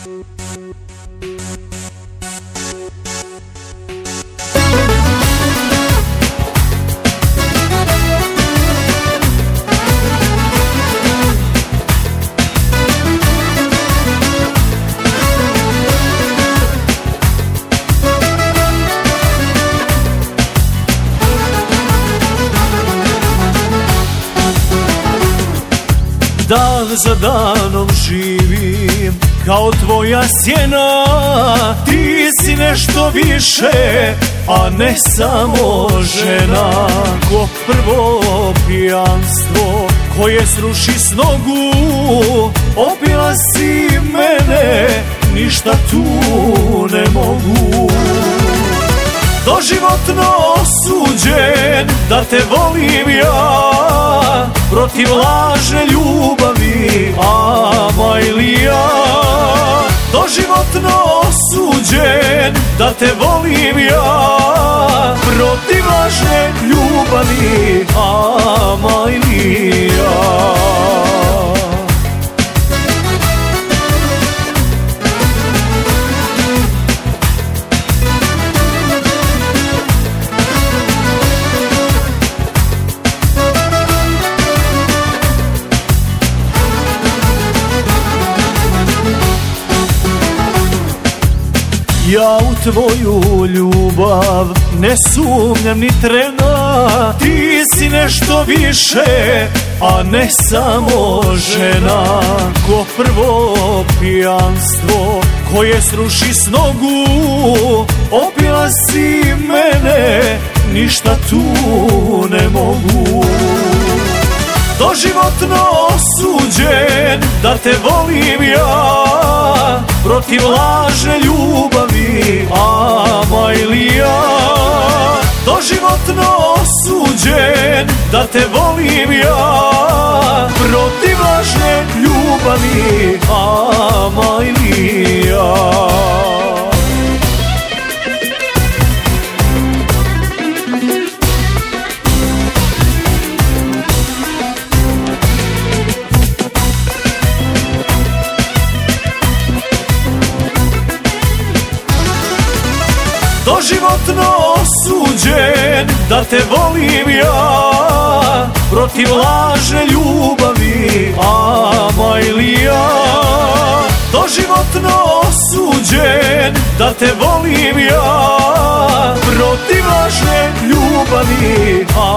Dan za danom živim kao tvoja sjena. Ti si nešto više, a ne samo žena. Ko prvo pijanstvo koje sruši s nogu Opila si mene, ništa tu ne mogu. Doživotno osuđen da te volim ja Protiv lažne ljubavi, da te volim ja. Protiv lažne ljubavi, ama Ja u tvoju ljubav ne sumnjam ni trena. Ti si nešto više, a ne samo žena. Ko prvo pijanstvo koje sruši s nogu Opila si mene, ništa tu ne mogu. Doživotno osuđen da te volim ja Protiv lažne ljubavi, ama ili ja Doživotno osuđen da te volim ja Protiv lažne ljubavi, ama Doživotno osuđen da te volim ja Protiv lažne ljubavi, ama ili ja? Doživotno osuđen da te volim ja Protiv lažne ljubavi, ja